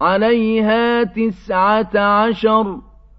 عَلَيْهَا تِسْعَةَ عَشَرَ